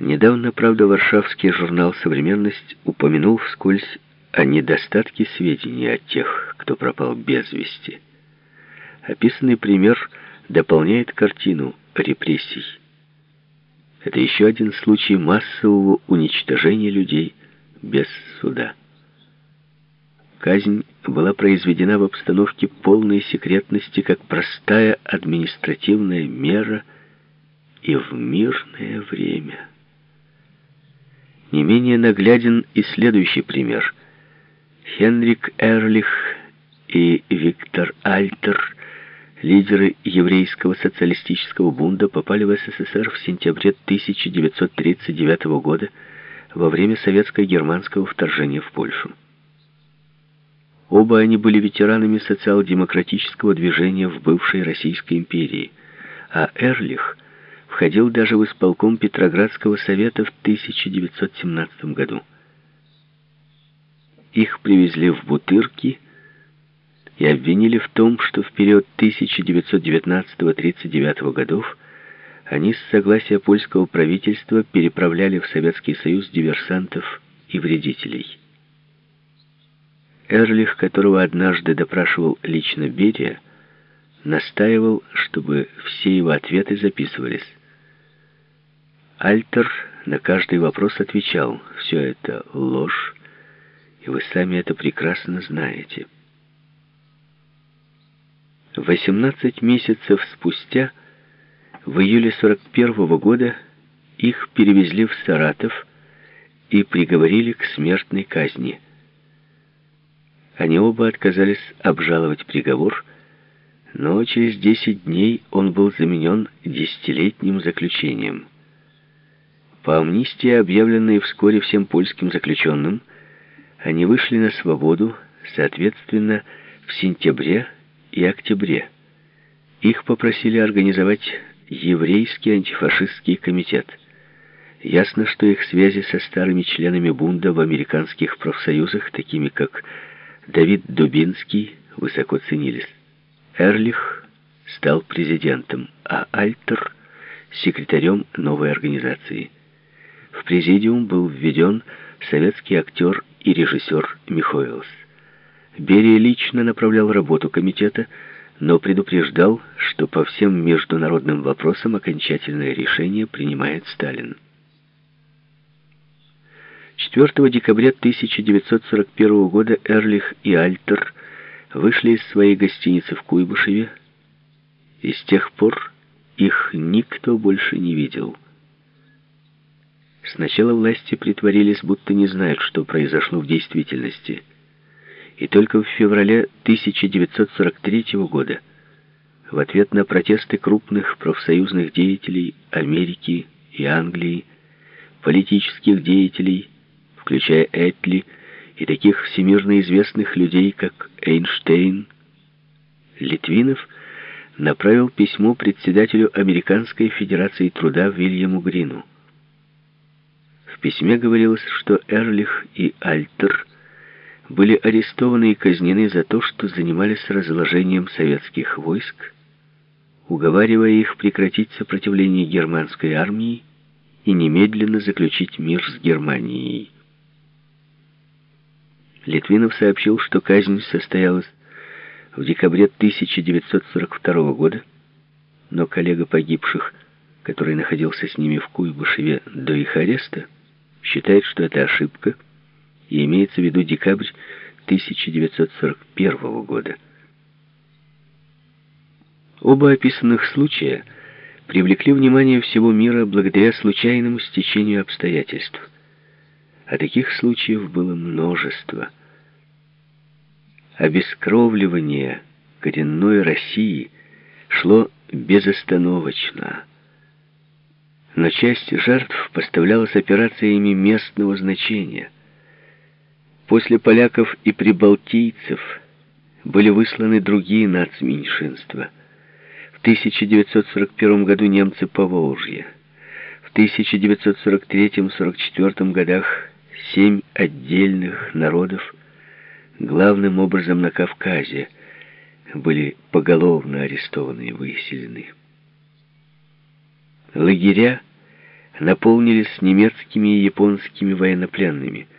Недавно, правда, варшавский журнал «Современность» упомянул вскользь о недостатке сведений о тех, кто пропал без вести. Описанный пример дополняет картину репрессий. Это еще один случай массового уничтожения людей без суда. Казнь была произведена в обстановке полной секретности как простая административная мера и в мирное время. Не менее нагляден и следующий пример. Хенрик Эрлих и Виктор Альтер, лидеры еврейского социалистического бунта, попали в СССР в сентябре 1939 года во время советско-германского вторжения в Польшу. Оба они были ветеранами социал-демократического движения в бывшей Российской империи, а Эрлих входил даже в исполком Петроградского совета в 1917 году. Их привезли в Бутырки и обвинили в том, что в период 1919-39 годов они с согласия польского правительства переправляли в Советский Союз диверсантов и вредителей. Эрлих, которого однажды допрашивал лично Берия, настаивал, чтобы все его ответы записывались. Альтер на каждый вопрос отвечал, все это ложь, и вы сами это прекрасно знаете. 18 месяцев спустя, в июле 41 -го года, их перевезли в Саратов и приговорили к смертной казни – они оба отказались обжаловать приговор, но через 10 дней он был заменен десятилетним заключением. По амнистии, объявленной вскоре всем польским заключенным, они вышли на свободу, соответственно, в сентябре и октябре. Их попросили организовать еврейский антифашистский комитет. Ясно, что их связи со старыми членами бунда в американских профсоюзах, такими как Давид Дубинский высоко ценились. Эрлих стал президентом, а Альтер — секретарем новой организации. В президиум был введен советский актер и режиссер Михоэлс. Берия лично направлял работу комитета, но предупреждал, что по всем международным вопросам окончательное решение принимает Сталин. 4 декабря 1941 года Эрлих и Альтер вышли из своей гостиницы в Куйбышеве, и с тех пор их никто больше не видел. Сначала власти притворились, будто не знают, что произошло в действительности. И только в феврале 1943 года, в ответ на протесты крупных профсоюзных деятелей Америки и Англии, политических деятелей, включая Этли и таких всемирно известных людей, как Эйнштейн, Литвинов направил письмо председателю Американской Федерации Труда Вильяму Грину. В письме говорилось, что Эрлих и Альтер были арестованы и казнены за то, что занимались разложением советских войск, уговаривая их прекратить сопротивление германской армии и немедленно заключить мир с Германией. Литвинов сообщил, что казнь состоялась в декабре 1942 года, но коллега погибших, который находился с ними в Куйбышеве до их ареста, считает, что это ошибка, и имеется в виду декабрь 1941 года. Оба описанных случая привлекли внимание всего мира благодаря случайному стечению обстоятельств. А таких случаев было множество – обескровливание коренной России шло безостановочно. Но часть жертв поставлялась операциями местного значения. После поляков и прибалтийцев были высланы другие нацменьшинства. В 1941 году немцы по Волжье. В 1943-44 годах семь отдельных народов главным образом на Кавказе, были поголовно арестованы и выселены. Лагеря наполнились немецкими и японскими военнопленными –